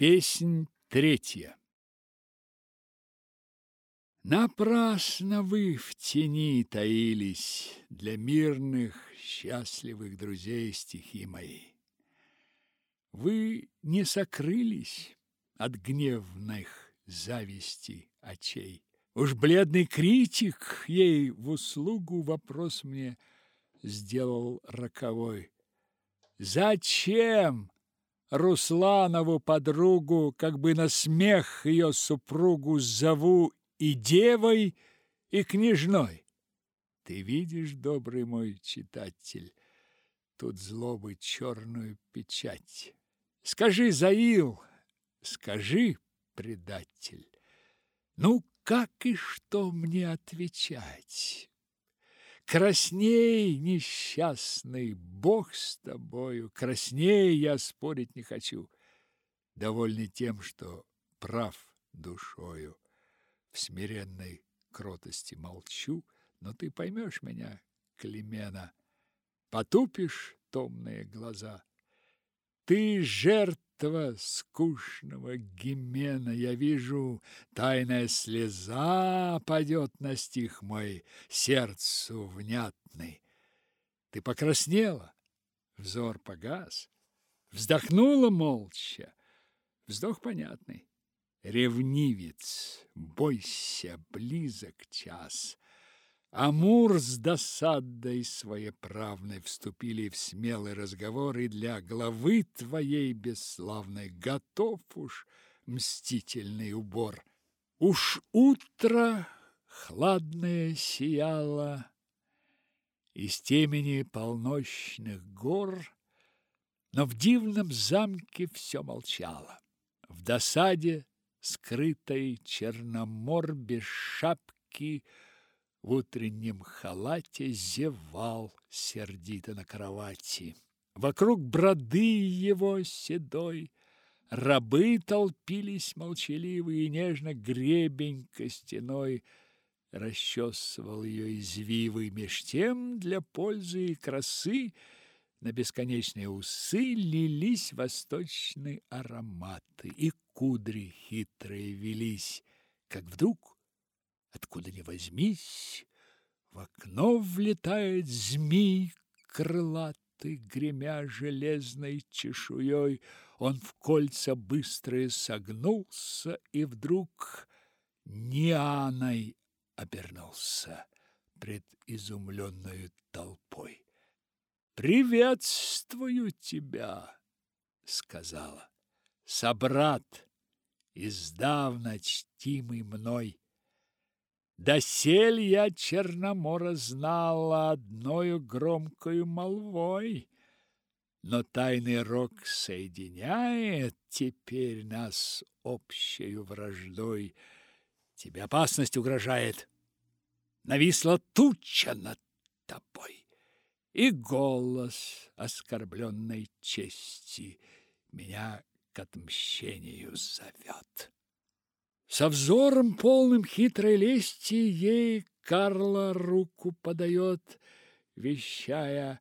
Песнь третья. Напрасно вы в тени таились Для мирных, счастливых друзей стихи мои. Вы не сокрылись от гневных зависти очей. Уж бледный критик ей в услугу вопрос мне сделал роковой. Зачем Русланову подругу, как бы на смех ее супругу зову и девой, и княжной. Ты видишь, добрый мой читатель, тут злобы черную печать. Скажи, Заил, скажи, предатель, ну как и что мне отвечать? Красней, несчастный, Бог с тобою, красней я спорить не хочу. Довольный тем, что прав душою, в смиренной кротости молчу, но ты поймешь меня, Климена, потупишь томные глаза. Ты жертва этого скучного гимена я вижу, тайная слеза падет на стих мой, сердцу внятный. Ты покраснела, взор погас, вздохнула молча, вздох понятный. Ревнивец, бойся, близок час. Амур с досадой своеправной вступили в смелый разговор, и для главы твоей бесславной готов уж мстительный убор. Уж утро хладное сияло из темени полночных гор, но в дивном замке все молчало. В досаде скрытой Черномор без шапки — в утреннем халате зевал сердито на кровати. Вокруг броды его седой рабы толпились молчаливые, нежно гребень костяной расчесывал ее извивы. Меж тем для пользы и красы на бесконечные усы лились восточные ароматы, и кудри хитрые велись, как вдруг Откуда ни возьмись, в окно влетает змей крылатый, гремя железной чешуей. Он в кольца быстрые согнулся и вдруг Нианой обернулся пред изумленной толпой. «Приветствую тебя!» — сказала. «Собрат, издавна чтимый мной, Досель я Черномора знала одною громкою молвой, но тайный рок соединяет теперь нас общей враждой. Тебе опасность угрожает. Нависла туча над тобой, и голос оскорбленной чести меня к отмщению зовет. Со взором полным хитрой лести ей Карла руку подает, вещая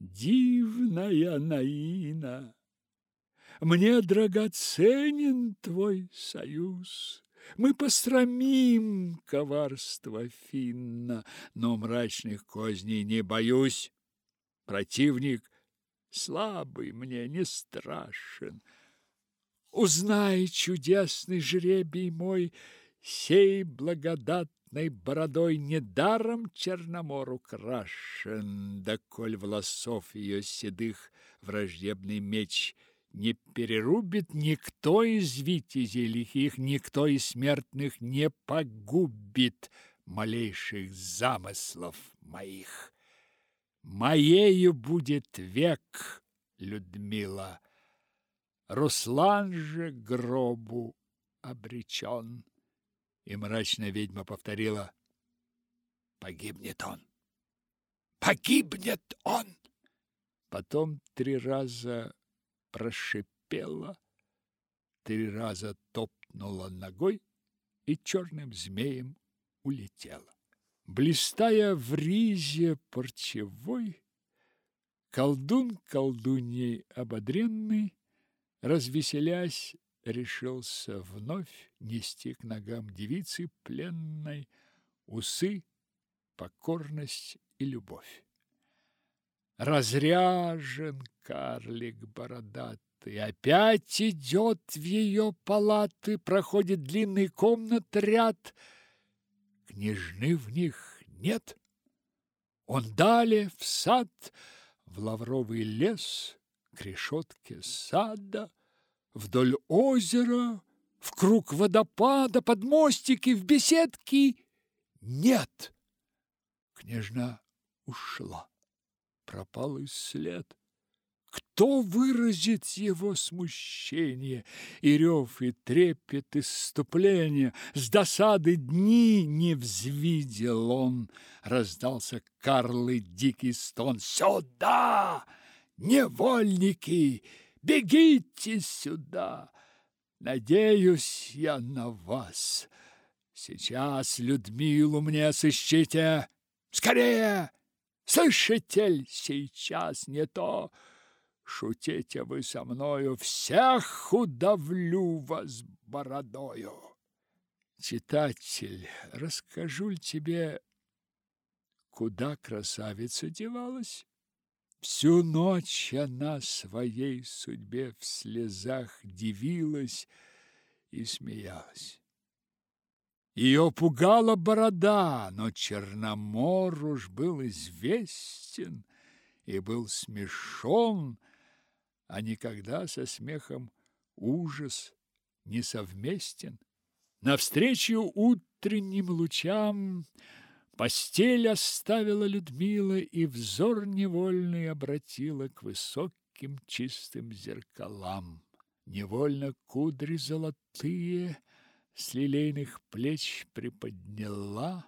«Дивная Наина, мне драгоценен твой союз». Мы посрамим коварство Финна, но мрачных козней не боюсь. Противник слабый мне не страшен. Узнай, чудесный жребий мой, сей благодатной бородой недаром Черномор украшен, да коль волосов ее седых враждебный меч не перерубит никто из витязей лихих, никто из смертных не погубит малейших замыслов моих. Моею будет век, Людмила, Руслан же гробу обречен. И мрачная ведьма повторила: Погибнет он. Погибнет он. Потом три раза прошипела, три раза топнула ногой и черным змеем улетела. Блистая в ризе парчевой, колдун колдуней ободренный развеселясь, решился вновь нести к ногам девицы пленной усы, покорность и любовь. Разряжен карлик бородатый, опять идет в ее палаты, проходит длинный комнат ряд. Княжны в них нет. Он далее в сад, в лавровый лес, к решетке сада, вдоль озера, в круг водопада, под мостики, в беседки. Нет! Княжна ушла. Пропал и след. Кто выразит его смущение, и рев, и трепет, и ступление? С досады дни не взвидел он. Раздался Карлы дикий стон. «Сюда, невольники! Бегите сюда! Надеюсь я на вас!» Сейчас Людмилу мне сыщите! Скорее! Слышите сейчас не то? Шутите вы со мною, всех удавлю вас бородою. Читатель, расскажу ли тебе, куда красавица девалась? Всю ночь она своей судьбе в слезах дивилась и смеялась. Ее пугала борода, но Черномор уж был известен и был смешон, а никогда со смехом ужас не совместен. Навстречу утренним лучам постель оставила Людмила и взор невольный обратила к высоким чистым зеркалам. Невольно кудри золотые с лилейных плеч приподняла,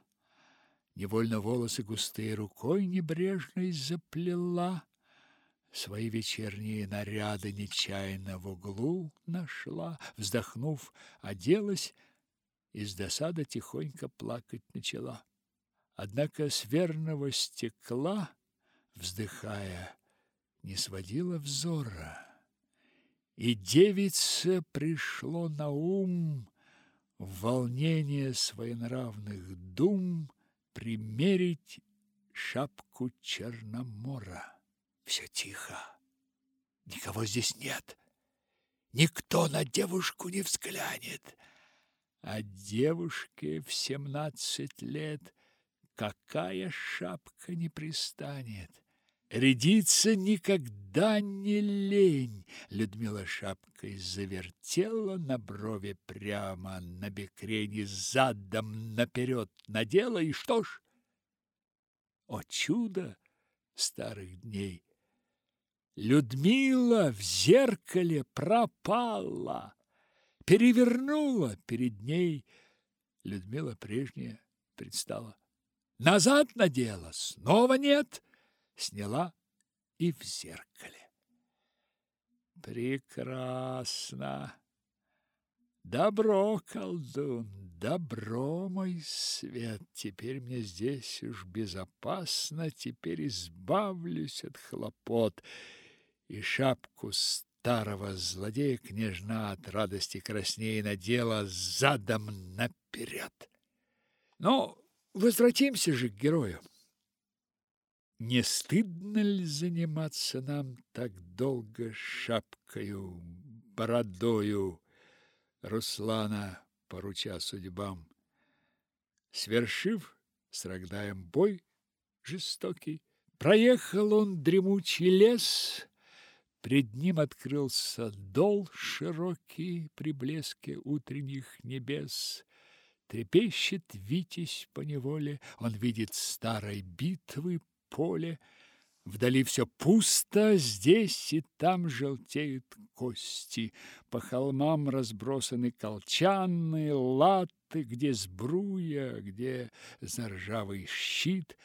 невольно волосы густые рукой небрежной заплела, свои вечерние наряды нечаянно в углу нашла, вздохнув, оделась и с досады тихонько плакать начала. Однако с верного стекла, вздыхая, не сводила взора. И девице пришло на ум в волнение своенравных дум примерить шапку Черномора. Все тихо. Никого здесь нет. Никто на девушку не взглянет. А девушке в семнадцать лет какая шапка не пристанет. Рядиться никогда не лень. Людмила шапкой завертела на брови прямо, на бекрень задом наперед надела, и что ж? О чудо старых дней! Людмила в зеркале пропала, перевернула перед ней. Людмила прежняя предстала. Назад надела, снова нет — сняла и в зеркале. Прекрасно. Добро, колдун, добро, мой свет. Теперь мне здесь уж безопасно, теперь избавлюсь от хлопот. И шапку старого злодея княжна от радости краснее надела задом наперед. Но возвратимся же к герою. Не стыдно ли заниматься нам так долго шапкою, бородою Руслана, поруча судьбам? Свершив с Рогдаем бой жестокий, проехал он дремучий лес, Пред ним открылся дол широкий при блеске утренних небес. Трепещет Витязь по неволе, он видит старой битвы поле. Вдали все пусто, здесь и там желтеют кости. По холмам разбросаны колчаны, латы, где сбруя, где заржавый щит.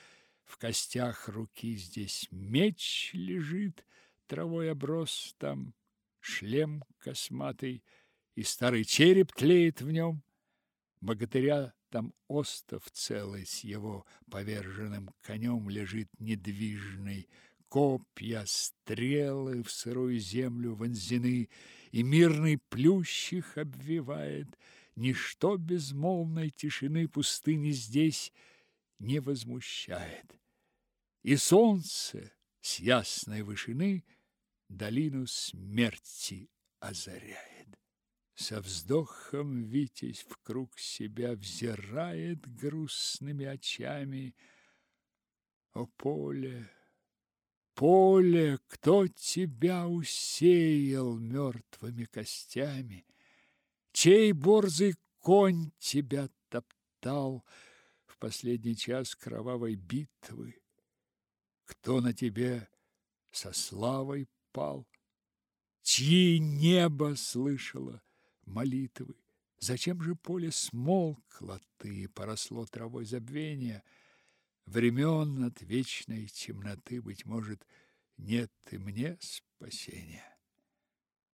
В костях руки здесь меч лежит, травой оброс там шлем косматый, и старый череп тлеет в нем. Богатыря там остов целый с его поверженным конем лежит недвижный, копья, стрелы в сырую землю вонзены, и мирный плющ их обвивает. Ничто безмолвной тишины пустыни здесь не возмущает. И солнце с ясной вышины долину смерти озаряет. Со вздохом Витязь в круг себя взирает грустными очами. О поле, поле, кто тебя усеял мертвыми костями? Чей борзый конь тебя топтал в последний час кровавой битвы? Кто на тебе со славой пал? Чьи небо слышало молитвы? Зачем же поле смолкло ты, поросло травой забвения? Времен от вечной темноты, быть может, нет и мне спасения.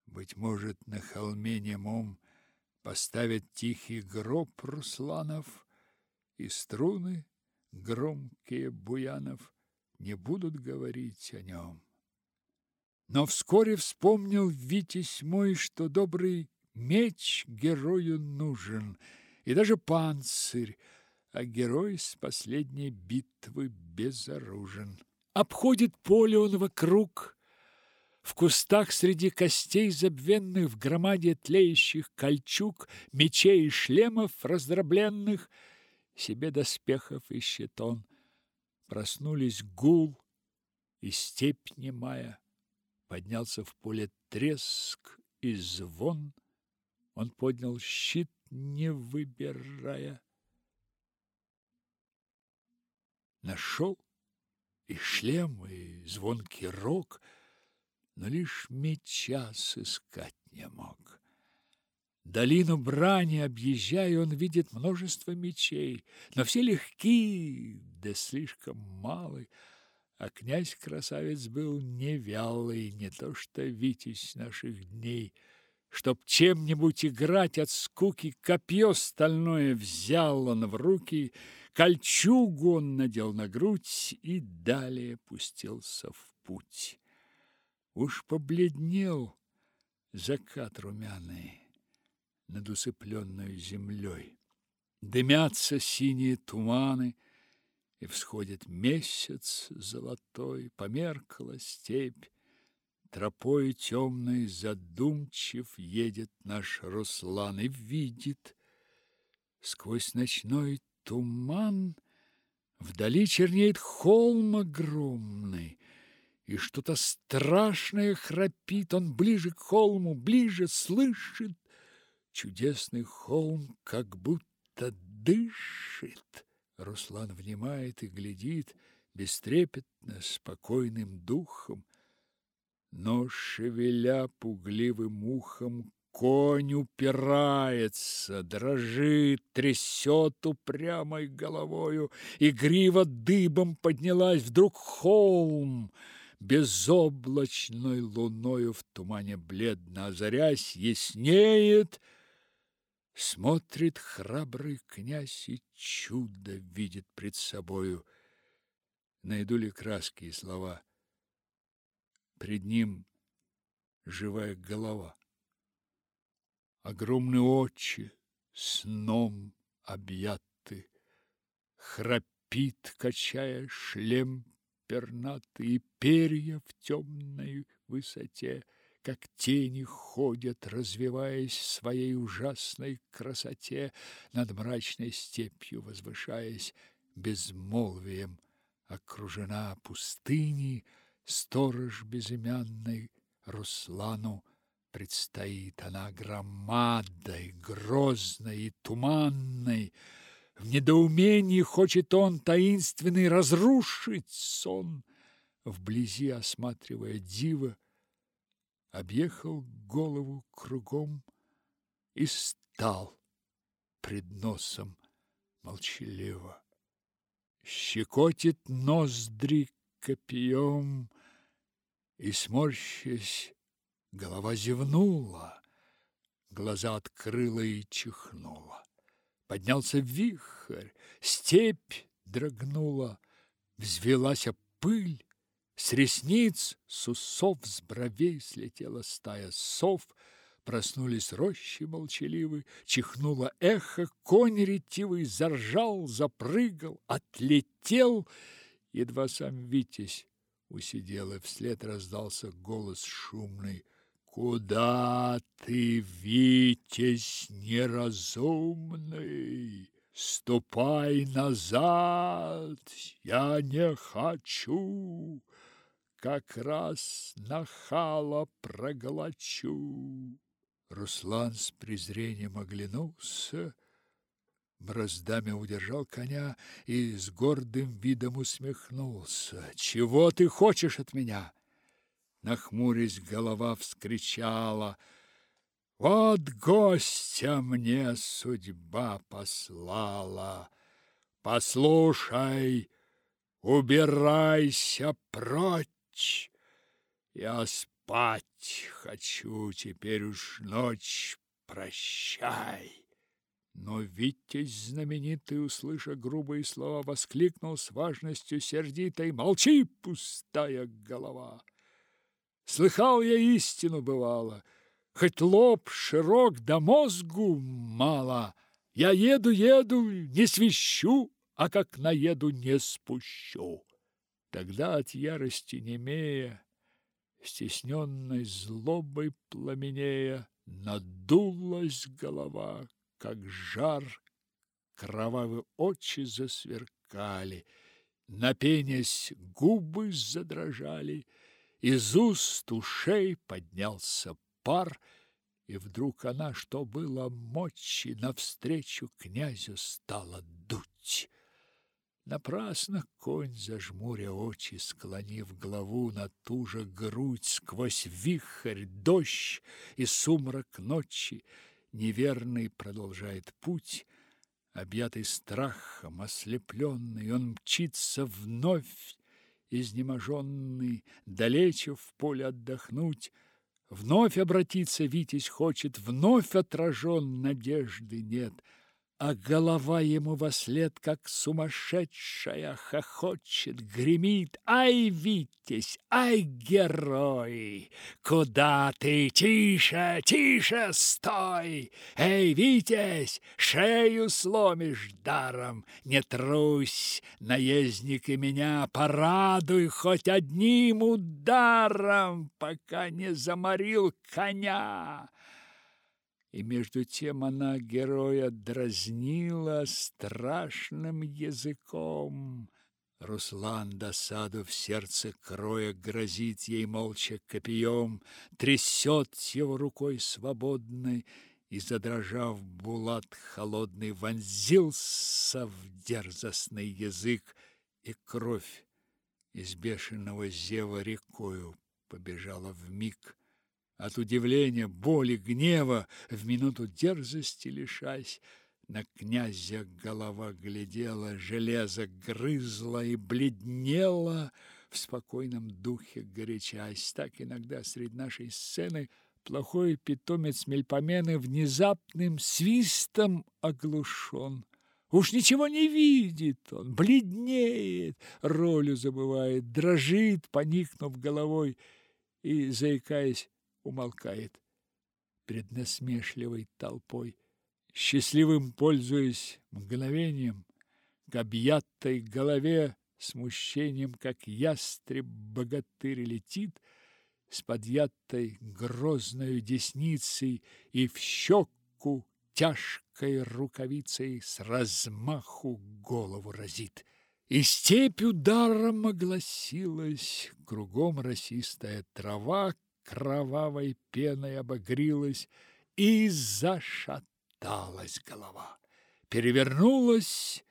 Быть может, на холме немом поставят тихий гроб Русланов, и струны громкие буянов не будут говорить о нем. Но вскоре вспомнил Витязь мой, что добрый меч герою нужен, и даже панцирь, а герой с последней битвы безоружен. Обходит поле он вокруг, в кустах среди костей забвенных, в громаде тлеющих кольчуг, мечей и шлемов раздробленных, себе доспехов ищет он. Проснулись гул и степь немая. Поднялся в поле треск и звон. Он поднял щит, не выбирая. Нашел и шлем, и звонкий рог, но лишь меча сыскать не мог. Долину брани объезжая, он видит множество мечей, но все легки, да слишком малы, а князь-красавец был не вялый, не то что Витязь наших дней. Чтоб чем-нибудь играть от скуки, копье стальное взял он в руки, кольчугу он надел на грудь и далее пустился в путь. Уж побледнел закат румяный над усыпленной землей. Дымятся синие туманы, и всходит месяц золотой, померкла степь. Тропой темной задумчив едет наш Руслан и видит сквозь ночной туман вдали чернеет холм огромный, и что-то страшное храпит. Он ближе к холму, ближе слышит чудесный холм, как будто дышит. Руслан внимает и глядит бестрепетно, спокойным духом, но, шевеля пугливым ухом, конь упирается, дрожит, трясет упрямой головою, и грива дыбом поднялась вдруг холм, безоблачной луною в тумане бледно озарясь, яснеет — Смотрит храбрый князь и чудо видит пред собою. Найду ли краски и слова? Пред ним живая голова. Огромные очи сном объяты, Храпит, качая шлем пернатый, И перья в темной высоте — как тени ходят, развиваясь в своей ужасной красоте, над мрачной степью возвышаясь, безмолвием окружена пустыней, сторож безымянный Руслану предстоит она громадой, грозной и туманной. В недоумении хочет он таинственный разрушить сон, вблизи осматривая диво, объехал голову кругом и стал пред носом молчаливо. Щекотит ноздри копьем, и, сморщась, голова зевнула, глаза открыла и чихнула. Поднялся вихрь, степь дрогнула, взвелась пыль, С ресниц, с усов, с бровей слетела стая сов, Проснулись рощи молчаливы, чихнуло эхо, конь ретивый заржал, запрыгал, отлетел, едва сам Витязь усидел, и вслед раздался голос шумный. Куда ты, Витязь неразумный? Ступай назад, я не хочу, как раз нахала проглочу. Руслан с презрением оглянулся, браздами удержал коня и с гордым видом усмехнулся. «Чего ты хочешь от меня?» Нахмурясь, голова вскричала. «Вот гостя мне судьба послала! Послушай, убирайся прочь! Я спал!» спать хочу, теперь уж ночь, прощай. Но Витязь знаменитый, услыша грубые слова, воскликнул с важностью сердитой: "Молчи, пустая голова! Слыхал я истину бывало, хоть лоб широк, да мозгу мало. Я еду, еду, не свищу, а как наеду, не спущу". Тогда от ярости немея стесненной злобой пламенея, надулась голова, как жар, кровавые очи засверкали, напенясь губы задрожали, из уст ушей поднялся пар, и вдруг она, что было мочи, навстречу князю стала дуть. Напрасно конь, зажмуря очи, склонив голову на ту же грудь, сквозь вихрь, дождь и сумрак ночи, неверный продолжает путь, объятый страхом, ослепленный, он мчится вновь, изнеможенный, далече в поле отдохнуть, вновь обратиться Витязь хочет, вновь отражен, надежды нет — а голова ему во след, как сумасшедшая, хохочет, гремит. Ай, Витязь, ай, герой! Куда ты? Тише, тише, стой! Эй, Витязь, шею сломишь даром. Не трусь, наездник и меня, порадуй хоть одним ударом, пока не заморил коня и между тем она героя дразнила страшным языком. Руслан досаду в сердце кроя грозит ей молча копьем, трясет его рукой свободной, и, задрожав, Булат холодный вонзился в дерзостный язык, и кровь из бешеного зева рекою побежала в миг от удивления, боли, гнева, в минуту дерзости лишась, на князя голова глядела, железо грызла и бледнела, в спокойном духе горячась. Так иногда среди нашей сцены плохой питомец Мельпомены внезапным свистом оглушен. Уж ничего не видит он, бледнеет, ролью забывает, дрожит, поникнув головой и, заикаясь, умолкает перед насмешливой толпой. Счастливым пользуясь мгновением, к объятой голове смущением, как ястреб-богатырь летит, с подъятой грозною десницей и в щеку тяжкой рукавицей с размаху голову разит. И степь ударом огласилась, кругом росистая трава, кровавой пеной обогрилась, и зашаталась голова. Перевернулась,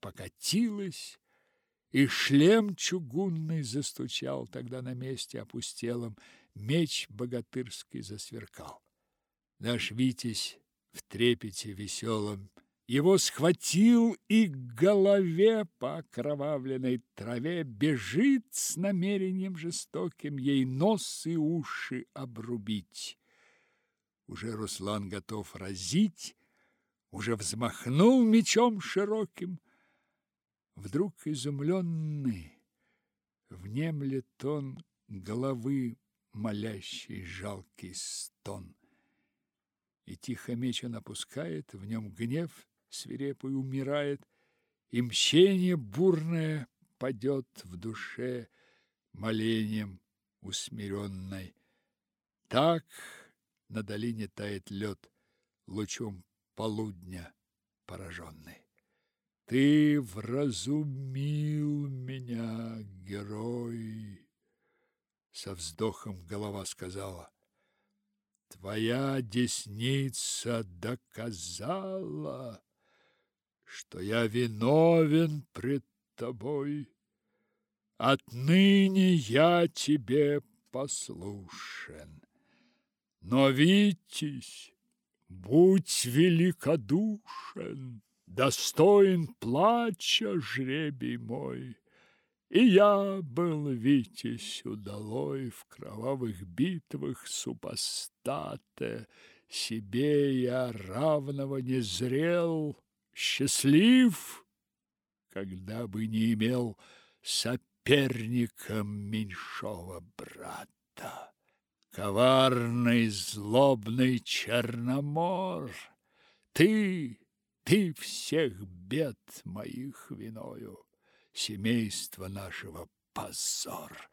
покатилась, и шлем чугунный застучал тогда на месте опустелом, меч богатырский засверкал. Наш Витязь в трепете веселом его схватил и к голове по окровавленной траве бежит с намерением жестоким ей нос и уши обрубить. Уже Руслан готов разить, уже взмахнул мечом широким. Вдруг изумленный внемлет он головы молящий жалкий стон. И тихо меч он опускает, в нем гнев свирепый умирает, и мщение бурное падет в душе молением усмиренной. Так на долине тает лед, лучом полудня пораженный. Ты вразумил меня, герой, со вздохом голова сказала. Твоя десница доказала, что я виновен пред тобой. Отныне я тебе послушен. Но, Витязь, будь великодушен, достоин плача жребий мой. И я был Витязь удалой в кровавых битвах супостата, себе я равного не зрел, счастлив, когда бы не имел соперником меньшого брата. Коварный, злобный Черномор, ты, ты всех бед моих виною семейства нашего позор.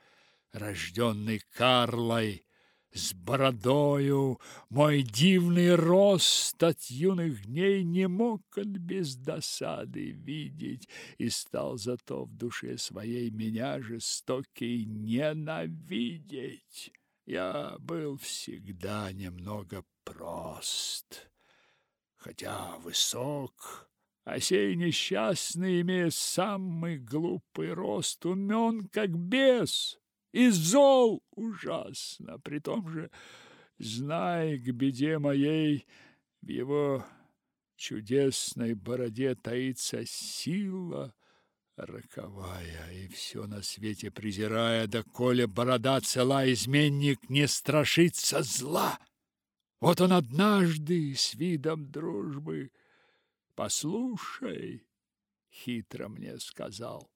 Рожденный Карлой, с бородою, мой дивный рост от юных дней не мог он без досады видеть, и стал зато в душе своей меня жестокий ненавидеть. Я был всегда немного прост, хотя высок, а сей несчастный, имея самый глупый рост, умен, как бес, и зол ужасно, при том же, зная к беде моей, в его чудесной бороде таится сила роковая, и все на свете презирая, да коли борода цела, изменник не страшится зла. Вот он однажды с видом дружбы Послушай, хитро мне сказал,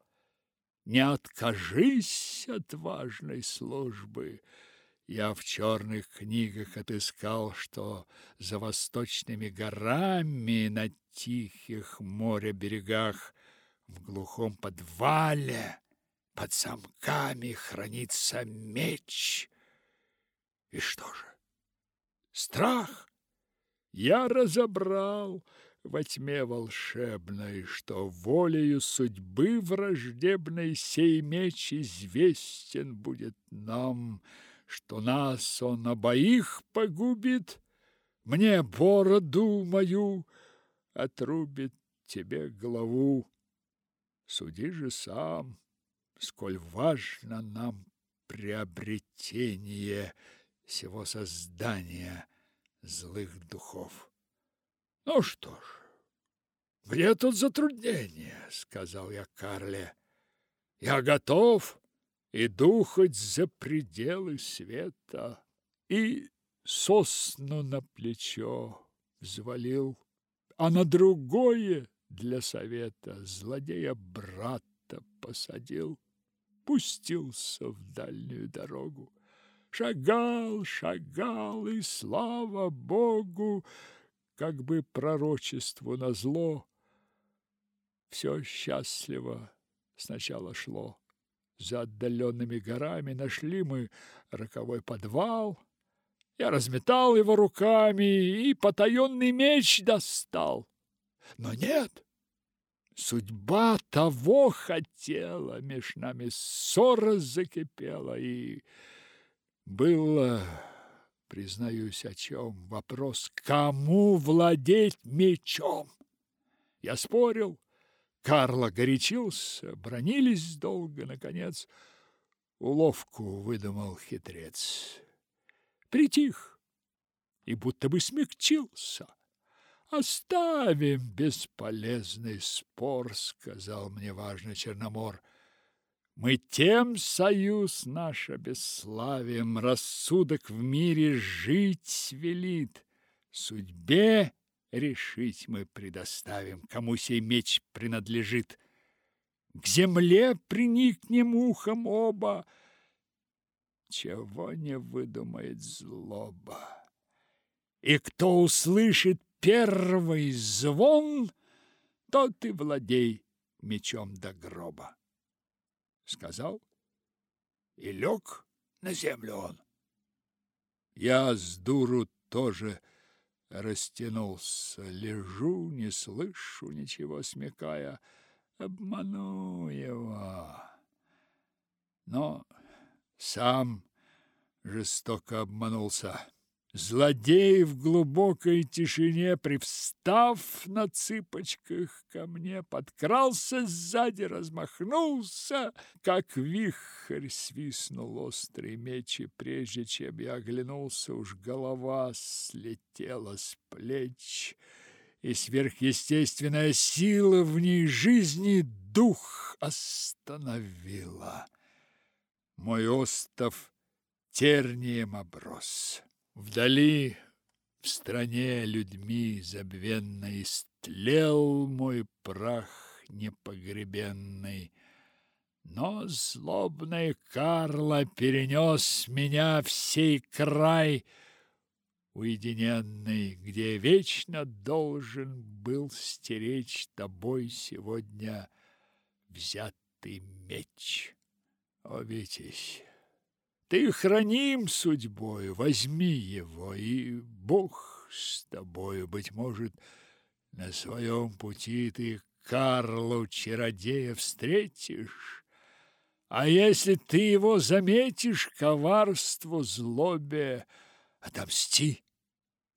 не откажись от важной службы. Я в черных книгах отыскал, что за восточными горами на тихих море берегах в глухом подвале под замками хранится меч. И что же? Страх? Я разобрал, во тьме волшебной, что волею судьбы враждебной сей меч известен будет нам, что нас он обоих погубит, мне бороду мою отрубит тебе голову. Суди же сам, сколь важно нам приобретение всего создания злых духов. Ну что ж, где тут затруднение, сказал я Карле. Я готов, иду хоть за пределы света. И сосну на плечо взвалил, а на другое для совета злодея брата посадил, пустился в дальнюю дорогу. Шагал, шагал, и слава Богу, как бы пророчеству назло, все счастливо сначала шло. За отдаленными горами нашли мы роковой подвал. Я разметал его руками и потаенный меч достал. Но нет, судьба того хотела, меж нами ссора закипела, и было Признаюсь, о чем вопрос, кому владеть мечом? Я спорил, Карло горячился, бронились долго, наконец, уловку выдумал хитрец. Притих и будто бы смягчился. Оставим бесполезный спор, сказал мне важно Черномор. Мы тем союз наш обесславим, рассудок в мире жить велит. Судьбе решить мы предоставим, кому сей меч принадлежит. к земле приникнем ухом оба. Чего не выдумает злоба. И кто услышит первый звон, тот и владей мечом до гроба. Сказал, и лег на землю он. Я с дуру тоже растянулся, лежу, не слышу ничего, смекая, обману его. Но сам жестоко обманулся. Злодей в глубокой тишине, привстав на цыпочках ко мне, подкрался сзади, размахнулся, как вихрь свистнул острый меч, и прежде чем я оглянулся, уж голова слетела с плеч, и сверхъестественная сила в ней жизни дух остановила. Мой остов тернием оброс. Вдали, в стране людьми забвенной, Стлел мой прах непогребенный. Но злобный Карло перенес меня в сей край уединенный, Где вечно должен был стеречь тобой сегодня взятый меч. О, Витязь! Ты храним судьбою, возьми его, и Бог с тобою, быть может, на своем пути ты Карлу чародея встретишь. А если ты его заметишь, коварство, злобе, отомсти.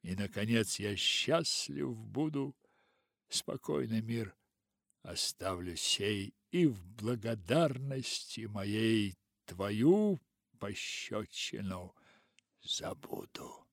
И, наконец, я счастлив буду, спокойный мир оставлю сей и в благодарности моей твою пощечину забуду.